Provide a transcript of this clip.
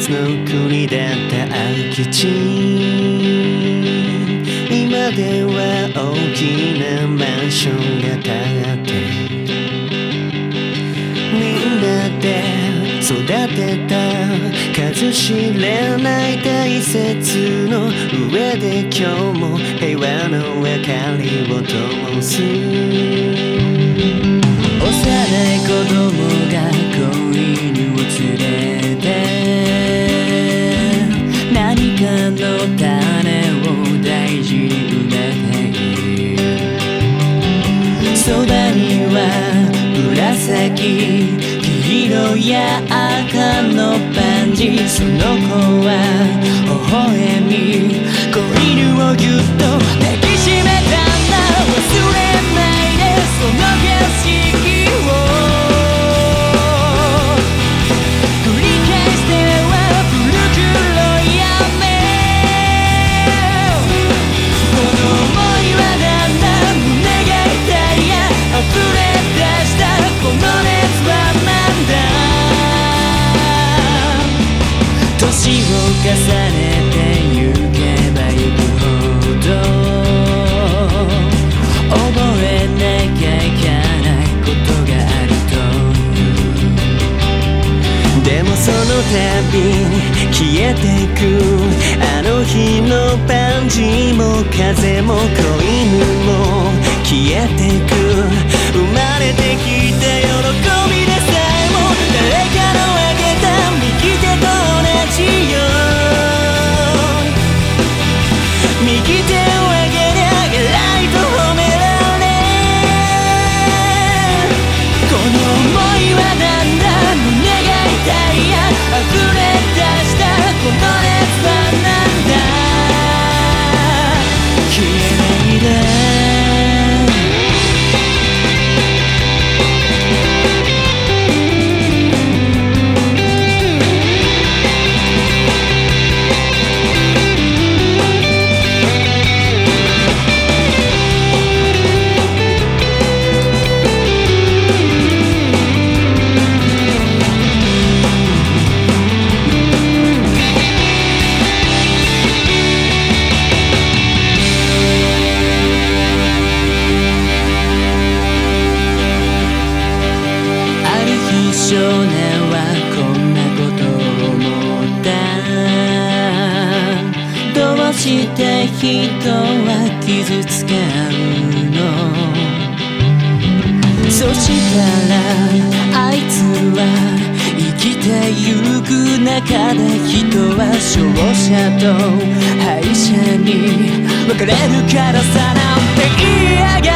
つの国だった空き地。今では大きなマンションが建って。みんなで育てた数知れない大切の上で今日も平和の明かりを灯す。黄色や赤のパンジー。その子は微笑み。子犬をぎゅっと。抱き消えていく。あの日のパンジーも風も子犬も消えてく。生まれてき少年はこんなことを思った。どうして人は傷つけるの？そしたらあいつは生きてゆく中で人は勝者と敗者に分かれるからさなんて言いやが